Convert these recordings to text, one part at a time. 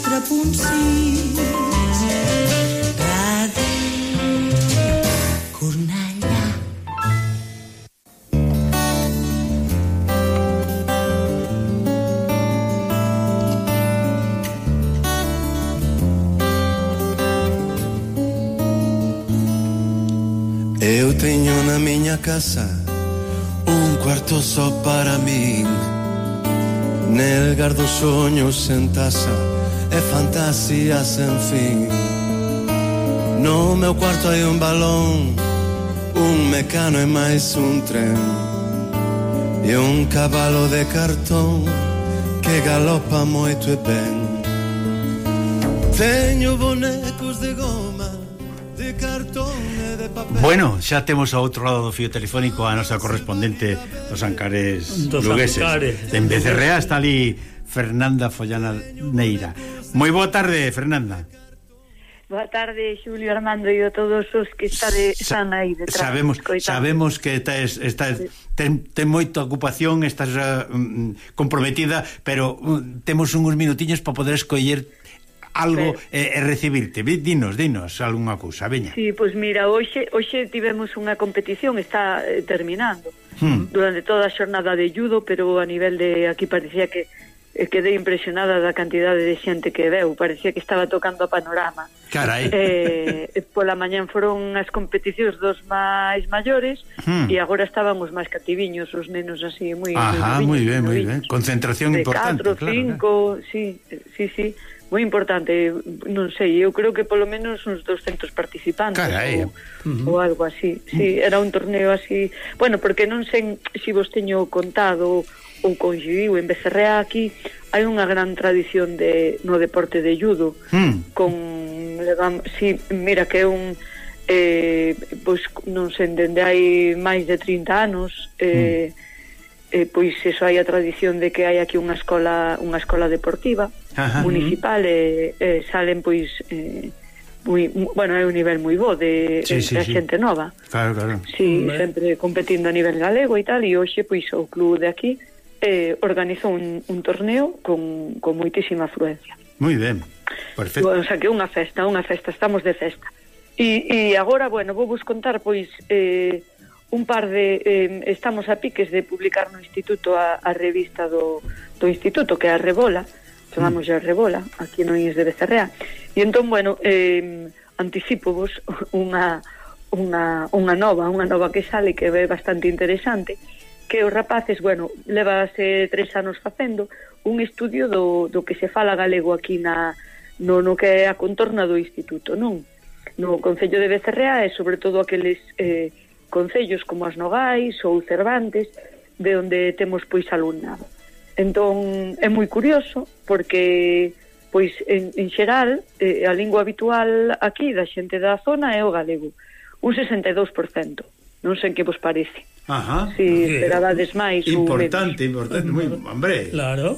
quatre Eu tenho na minha casa um quarto só para mim. Nel dos sonhos sem é fantasía sen fin. No meu cuarto hai un balón Un mecano e máis un tren. E un cabalo de cartón Que galopa moito e ben. Teño bonecos de goma De cartón e de papel. Bueno, xa temos ao outro lado do fio telefónico A nosa correspondente dos Ancares dos Lugueses. Ancares. En Becerrea está ali Fernanda Follana Neira. Moi boa tarde, Fernanda. Boa tarde, Xulio Armando e a todos os que estade, están aí detrás. Sabemos, sabemos que tes, estás, ten, ten moita ocupación, estás uh, comprometida, pero uh, temos uns minutiños para poder escoller algo e e, eh, e recibirte. Dinos, dinos algunha cousa, veña. Sí, pois pues mira, hoxe hoxe tivemos unha competición, está eh, terminando. Hmm. Durante toda a xornada de judo, pero a nivel de aquí parecía que e quedei impresionada da cantidade de xente que veu, parecía que estaba tocando a panorama. Carai. Eh, pola mañan foron as competicións dos máis maiores hmm. e agora estaban os máis cativiños, os nenos así moi Ajá, moi ben, moi ben. Concentración de importante, 4, claro. 5, claro. sí, sí, sí, moi importante, non sei, eu creo que polo menos uns 200 participantes Carai. ou, uh -huh. ou algo así. Sí, era un torneo así, bueno, porque non sei se vos teño contado ou con en Becerrea aquí hai unha gran tradición de no deporte de judo mm. con levam, sí, mira que é un eh, pois non se entende hai máis de 30 anos eh, mm eh, pois eso hai a tradición de que hai aquí unha escola unha escola deportiva Ajá, municipal e eh, eh, salen pois eh, moi, bueno, é un nivel moi bo de, sí, sí, de sí. xente nova. Claro, claro. Sí, Me... sempre competindo a nivel galego e tal, e hoxe, pois, o club de aquí eh, organizou un, un torneo con, con moitísima afluencia. Moi ben, perfecto. O sea, que unha festa, unha festa, estamos de festa. E, e agora, bueno, vou vos contar, pois, eh, un par de... Eh, estamos a piques de publicar no Instituto a, a revista do, do Instituto, que é a Rebola, chamamos a Rebola, aquí no Ins de Becerrea. E entón, bueno, eh, anticipo vos unha, unha, unha nova, unha nova que sale que é bastante interesante, que os rapaces, bueno, levase tres anos facendo un estudio do, do que se fala galego aquí na, no, no que é a contorna do instituto, non? No Concello de Becerrea e sobre todo aqueles eh, concellos como as Nogais ou Cervantes, de onde temos pois alumnado. Entón, é moi curioso, porque pois en, en xeral eh, a lingua habitual aquí da xente da zona é o galego, un 62%. Non sei que vos parece. Ajá. Si sí, esperadades máis Importante, ou importante, moi, hombre. Claro.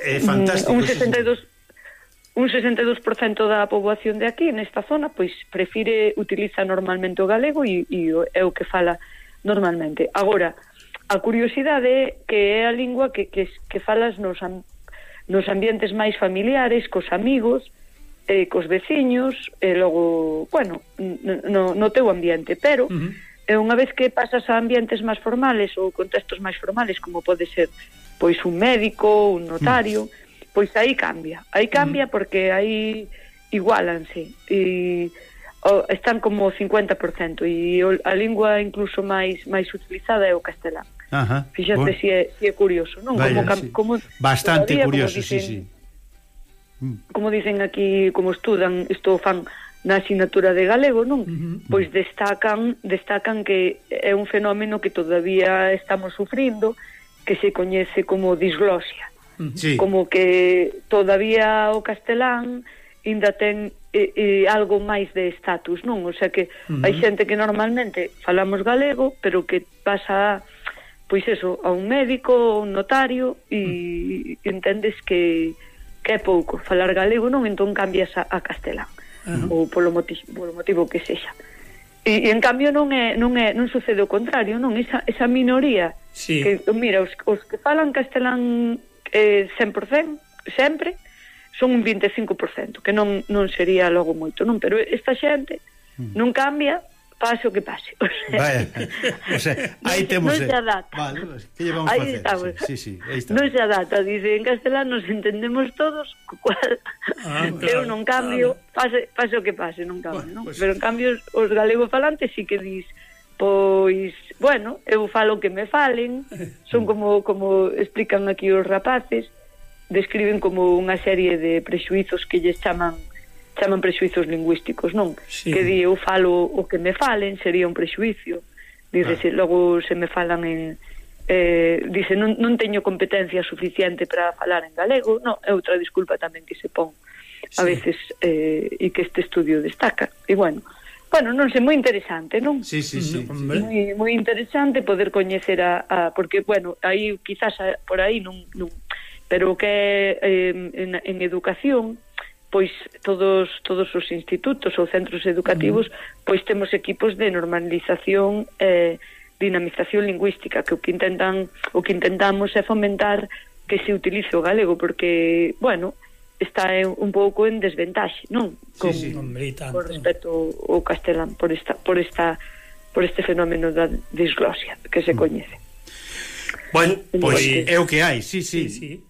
É fantástico. Mm, un 62 un 62% da poboación de aquí nesta zona pois prefire utiliza normalmente o galego e, e é o que fala normalmente. Agora, a curiosidade é que é a lingua que, que, que falas nos, am, nos ambientes máis familiares, cos amigos, eh, cos veciños, e eh, logo, bueno, no, no teu ambiente, pero uh -huh E unha vez que pasas a ambientes máis formales ou contextos máis formales, como pode ser pois un médico, un notario, mm. pois aí cambia. Aí cambia mm. porque aí igualanse e o, están como 50% e o, a lingua incluso máis máis utilizada é o castelán. Ajá, Fíxate bueno. si, é, si é curioso, non? Vaya, como, sí. como bastante todavía, curioso, como dicen, sí, sí. Como dicen aquí, como estudan, isto fan na asignatura de galego, non? Uh -huh. Pois destacan, destacan que é un fenómeno que todavía estamos sufrindo, que se coñece como disglosia. Sí. Como que todavía o castelán ainda ten e, e algo máis de estatus, non? O sea que uh -huh. hai xente que normalmente falamos galego, pero que pasa pois eso, a un médico, a un notario e uh -huh. entendes que que é pouco falar galego, non? Entón cambias a, a castelán. -huh. ou polo motivo, polo motivo que sexa. E, e en cambio non é non é non sucede o contrario, non esa esa minoría sí. que mira os, os que falan castelán eh 100% sempre son un 25%, que non non sería logo moito, non, pero esta xente mm. non cambia pase o que pase. O sea, Vaya, o sea, aí temos... Non se adapta. Vale, que lle vamos aí facer? Estamos. Sí, sí, aí está. Non se adapta, dice, en castelán nos entendemos todos, cual, ah, claro, eu non cambio, claro. pase, pase o que pase, non cambio, bueno, non? Pues... Pero en cambio os galego falantes sí que dis, pois, bueno, eu falo que me falen, son mm. como, como explican aquí os rapaces, describen como unha serie de prexuizos que lles chaman chaman prexuizos lingüísticos, non? Sí. Que di eu falo o que me falen sería un prexuicio. Dice, ah. se, logo se me falan en eh, dice, non, non teño competencia suficiente para falar en galego, No, é outra disculpa tamén que se pon a sí. veces eh, e que este estudio destaca. E bueno, bueno, non sei, moi interesante, non? Sí, sí, sí. Mm, moi, moi interesante poder coñecer a, a... Porque, bueno, aí quizás por aí non... non pero o que é eh, en, en educación pois todos todos os institutos ou centros educativos pois temos equipos de normalización eh, dinamización lingüística que o que intentan o que intentamos é fomentar que se utilice o galego porque bueno está un pouco en desventaxe non? Con, sí, sí, con respecto ao castelán por esta por esta por este fenómeno da disglosia que se coñece. Bueno, pois é o que hai, sí, sí. sí, sí.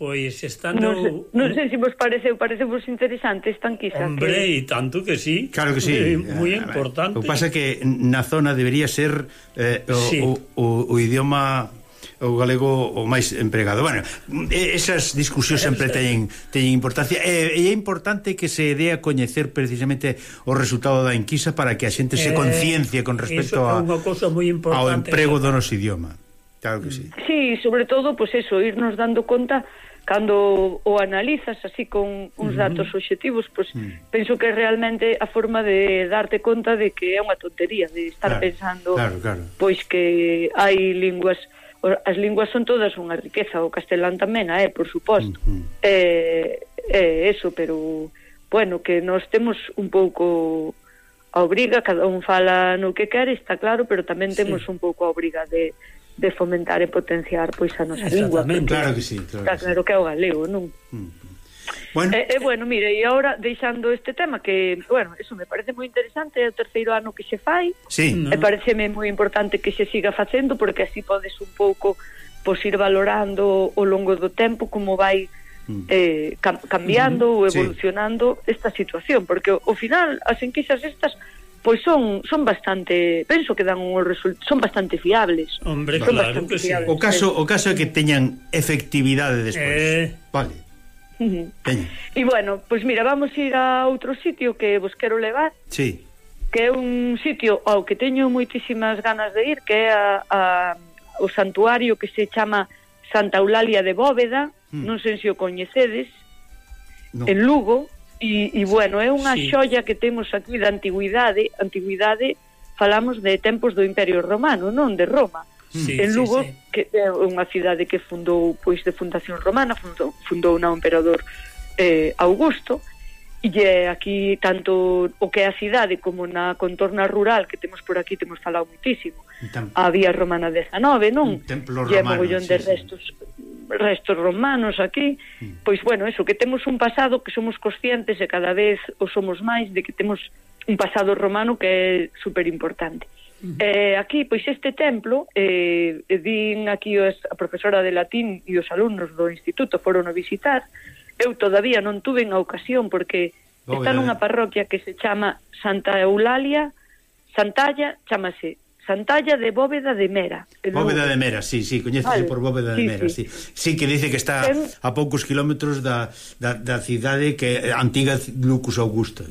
Pois estando... Non, sei, non sei se vos pareceu, parece vos interesante esta enquisa. Hombre, que... e tanto que sí. Claro que sí. Eh, eh moi importante. O pasa que na zona debería ser eh, o, sí. o, o, o idioma o galego o máis empregado. Bueno, esas discusións sempre teñen, teñen importancia e, e é importante que se dé a coñecer precisamente o resultado da enquisa para que a xente se eh, conciencie con respecto eh, a, ao emprego do noso idioma. Claro que sí. Sí, sobre todo, pois pues eso, irnos dando conta cando o analizas así con uns datos obxectivos, pois pues, mm. penso que realmente a forma de darte conta de que é unha tontería de estar claro, pensando claro, claro. pois que hai linguas as linguas son todas unha riqueza, o castelán tamén, é, eh, por suposto. Mm. Eh, eh, eso, pero bueno, que nós temos un pouco a obriga, cada un fala no que quere, está claro, pero tamén temos sí. un pouco a obriga de de fomentar e potenciar pois a nosa lingua. Claro que sí, claro está que claro que é o galego, non? Mm. Bueno. E, eh, eh, bueno, mire, e agora deixando este tema que, bueno, eso me parece moi interesante, é o terceiro ano que se fai. Sí, no. E pareceme moi importante que se siga facendo porque así podes un pouco pois ir valorando ao longo do tempo como vai mm-hmm. eh, cam cambiando ou evolucionando sí. esta situación, porque ao final as enquisas estas pois son son bastante, penso que dan un result, son bastante fiables. Hombre, son claro que sí. Fiables, o caso o caso é que teñan efectividade despois. Eh... Vale. Uh E bueno, pois mira, vamos ir a outro sitio que vos quero levar. Sí. Que é un sitio ao que teño moitísimas ganas de ir, que é a, a o santuario que se chama Santa Eulalia de Bóveda, mm. non sei se o coñecedes, no. en Lugo, E, e bueno, é unha sí. xoia que temos aquí da antigüidade, antigüidade falamos de tempos do Imperio Romano, non de Roma. Sí, en Lugo, sí, sí. que é unha cidade que fundou pois de fundación romana, fundou, fundou na emperador eh, Augusto, e aquí tanto o que é a cidade como na contorna rural que temos por aquí temos falado muitísimo. A vía romana 19, non? Un templo romano, e mogollón sí, de restos sí restos romanos aquí, pois bueno, eso, que temos un pasado que somos conscientes e cada vez o somos máis de que temos un pasado romano que é super importante. Eh, aquí, pois este templo, eh, din aquí os, a profesora de latín e os alumnos do instituto foron a visitar, eu todavía non tuve a ocasión porque oh, está nunha parroquia que se chama Santa Eulalia, Santalla, chamase Santalla de Bóveda de Mera. Bóveda de Mera, sí, sí, coñécese vale. por Bóveda de sí, Mera, sí. sí. Sí, que dice que está Ten... a poucos kilómetros da, da, da cidade que antiga Lucus Augusta.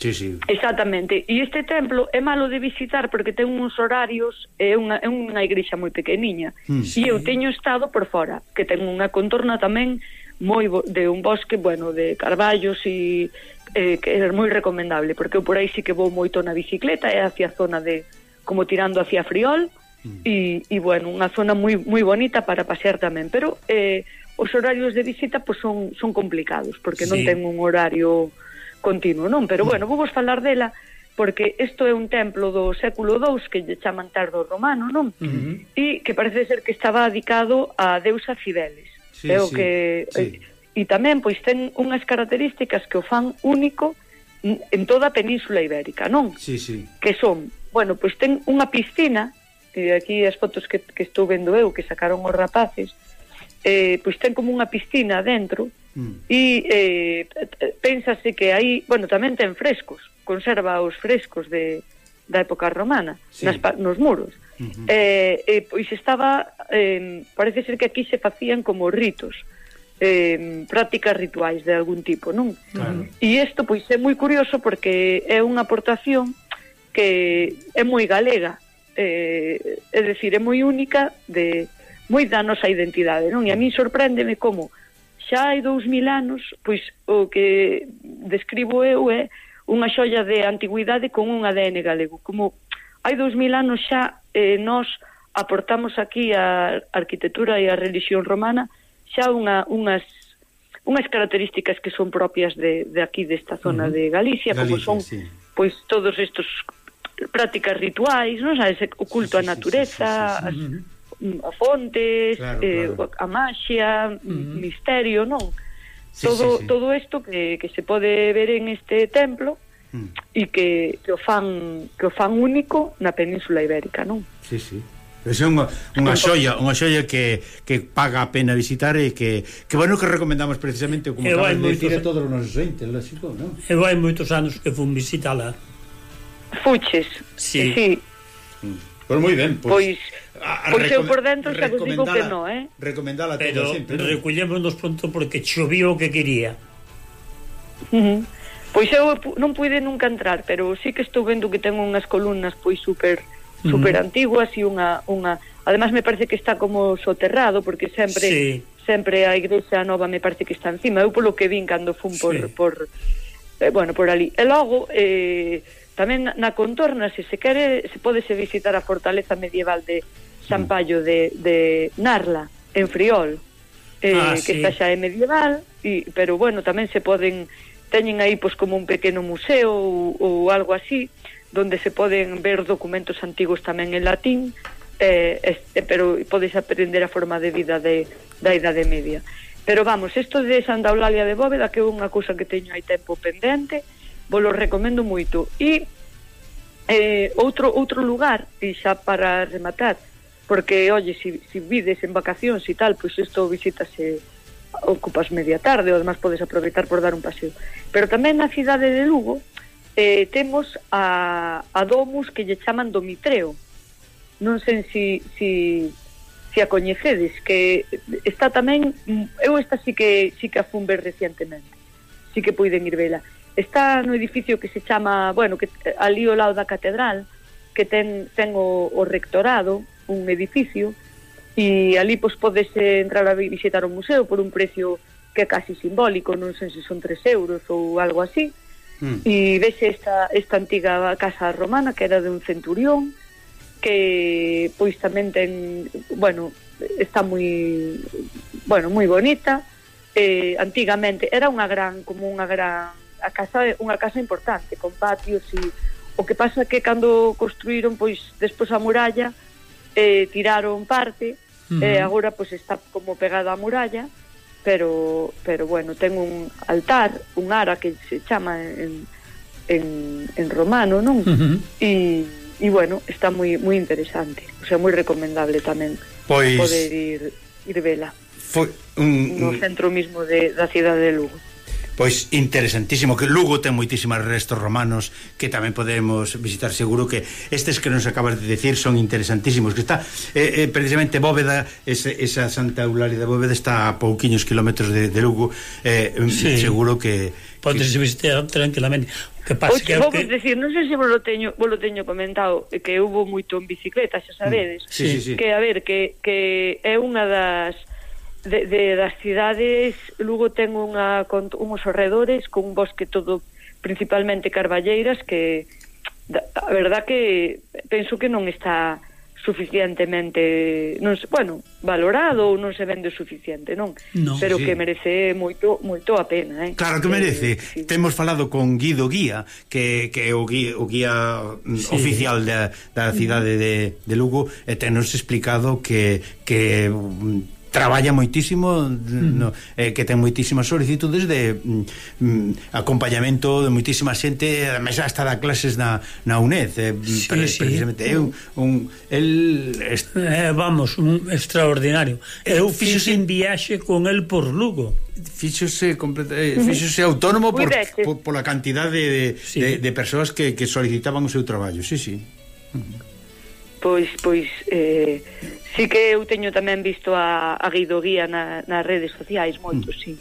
Sí, sí. Exactamente. E este templo é malo de visitar porque ten uns horarios, é unha, é unha igrexa moi pequeniña. Mm, sí. E eu teño estado por fora, que ten unha contorna tamén moi bo, de un bosque, bueno, de carballos e eh, que é moi recomendable, porque eu por aí sí que vou moito na bicicleta e hacia a zona de como tirando hacia Friol, mm. e, e bueno, unha zona moi moi bonita para pasear tamén, pero eh, os horarios de visita pois, son, son complicados, porque sí. non ten un horario continuo, non? Pero mm. bueno, vou vos falar dela, porque isto é un templo do século II que lle chaman tardo romano, non? Uh. E que parece ser que estaba dedicado a deusa Cibeles. Sí, é o sí, que sí. Eh, e, e tamén pois ten unhas características que o fan único en toda a península ibérica, non? Sí, sí. Que son bueno, pois ten unha piscina, e aquí as fotos que, que estou vendo eu, que sacaron os rapaces, eh, pois ten como unha piscina dentro, mm. e eh, pensase que aí, bueno, tamén ten frescos, conserva os frescos de, da época romana, sí. nas, nos muros. Uh eh, eh, pois estaba, eh, parece ser que aquí se facían como ritos, eh, prácticas rituais de algún tipo, non? Claro. E isto pois é moi curioso porque é unha aportación que é moi galega, eh, é decir, é moi única de moi da nosa identidade, non? E a mí sorpréndeme como xa hai 2000 anos, pois o que describo eu é unha xolla de antigüidade con un ADN galego. Como hai 2000 anos xa eh, nós aportamos aquí a arquitectura e a religión romana xa unha, unhas unhas características que son propias de, de aquí desta zona uh -huh. de Galicia, Galicia como son sí. pois todos estos prácticas rituais, non sabes, o culto á natureza, as, a fontes, claro, eh, claro. a maxia, uh -huh. misterio, non? Sí, todo sí, sí. todo isto que, que se pode ver en este templo uh -huh. e que, que o fan que o fan único na península ibérica, non? Sí, sí. É unha, unha xoia, unha xoia que, que paga a pena visitar e que, que bueno que recomendamos precisamente como e acabas de a todos os nosos entes, lógico, non? Eu hai moitos anos que fun visitala Fuches. Sí. Eh, sí. Pois pues moi ben, pois... Pues, pois, pois eu por dentro xa vos digo que non, eh? Recomendala a todos sempre. Pero recollémonos pronto porque chovía o que quería. Uh -huh. Pois eu non puide nunca entrar, pero sí que estou vendo que ten unhas columnas pois super super uh -huh. antiguas e unha unha además me parece que está como soterrado porque sempre sí. sempre a igrexa nova me parece que está encima. Eu polo que vin cando fun por sí. por eh, bueno, por ali. E logo, eh, tamén na contorna, se se quere, se pode se visitar a fortaleza medieval de San mm. Pallo de, de Narla, en Friol, eh, ah, sí. que está xa é medieval, e, pero bueno, tamén se poden, teñen aí pois, como un pequeno museo ou, ou algo así, donde se poden ver documentos antigos tamén en latín, eh, este, eh, pero podes aprender a forma de vida de, da Idade Media. Pero vamos, isto de Santa Eulalia de Bóveda, que é unha cousa que teño aí tempo pendente, vos lo recomendo moito. E eh, outro outro lugar, e xa para rematar, porque, oye, si, si vides en vacacións e tal, pois isto visitase ocupas media tarde, ou además podes aproveitar por dar un paseo. Pero tamén na cidade de Lugo eh, temos a, a domus que lle chaman Domitreo. Non sei si, si se a coñecedes, que está tamén, eu esta sí que, sí que a fun ver recientemente, sí que puiden ir vela. Está no edificio que se chama, bueno, que ali ao lado da catedral, que ten, ten o, o rectorado, un edificio, e ali pois, podes entrar a visitar o museo por un precio que é casi simbólico, non sei se son 3 euros ou algo así, mm. e vese esta, esta antiga casa romana que era de un centurión, que pois tamén ten, bueno, está moi bueno, moi bonita. Eh, antigamente era unha gran como unha gran a casa unha casa importante con patios e o que pasa que cando construíron pois despois a muralla eh, tiraron parte uh -huh. e eh, agora pois está como pegada á muralla pero pero bueno, ten un altar, un ara que se chama en en, en romano, non? Uh -huh. E e bueno, está moi moi interesante, o sea, moi recomendable tamén pois... poder ir ir vela. Foi un, no centro mismo de, da cidade de Lugo. Pois interesantísimo que Lugo ten moitísimas restos romanos que tamén podemos visitar seguro que estes que nos acabas de decir son interesantísimos que está eh, eh, precisamente Bóveda ese, esa Santa Eulalia de Bóveda está a pouquiños kilómetros de, de Lugo eh, sí. seguro que podes que... visitar tranquilamente Que pasa que vou que... decir, non sei se vos lo teño, vos lo teño comentado que hubo moito en bicicleta, xa sabedes. Sí, sí, sí. Que a ver, que, que é unha das de, de das cidades, Lugo ten unha uns arredores con un bosque todo principalmente carballeiras que da, a verdad que penso que non está suficientemente non se, bueno, valorado ou non se vende suficiente, non? No, Pero sí. que merece moito moito a pena, eh. Claro que merece. Eh, sí. Temos falado con Guido Guía, que que é o guía, o guía mm, sí. oficial da, da cidade de, de Lugo e tenos explicado que que mm, traballa moitísimo mm. no, eh, que ten moitísimas solicitudes de mm, mm acompañamento de moitísima xente además hasta da clases na, na UNED eh, sí, pre sí. precisamente mm. eu, un, el eh, vamos, un extraordinario eh, eu fixose en viaxe con el por Lugo fíxose completa, eh, fíxose autónomo por, por, pola cantidad de, de, sí. de, de persoas que, que solicitaban o seu traballo sí, sí Pois, pois eh, Sí que eu teño tamén visto a, a Guido Guía na, nas redes sociais, moito, mm. sí.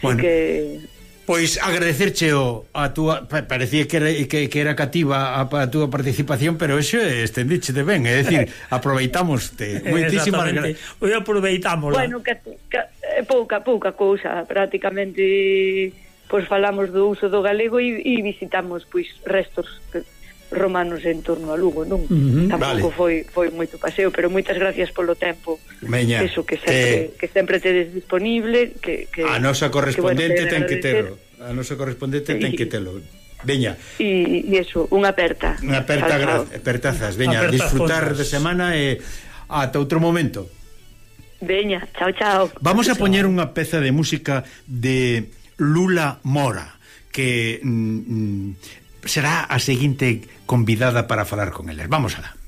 Bueno, que... Pois agradecerche o, a túa parecía que era, que, que era cativa a, a túa participación, pero eso estendiche de ben, é dicir, aproveitamos te moitísimas gracias. aproveitámosla. Bueno, que, que pouca pouca cousa, prácticamente pois falamos do uso do galego e, e visitamos pois restos romanos en torno a Lugo, non? Uh -huh, Tampouco vale. foi foi moito paseo, pero moitas gracias polo tempo. Meña, Eso que sempre eh, que sempre tedes disponible, que, que A nosa correspondente que, bueno, ten que telo. A nosa correspondente y, ten que telo. Veña. E eso, unha aperta. Unha aperta, apertazas, veña, aperta disfrutar fondas. de semana e ata outro momento. Veña, chao, chao. Vamos a poñer unha peza de música de Lula Mora que mm, mm será a seguinte convidada para falar con eles. Vamos alá.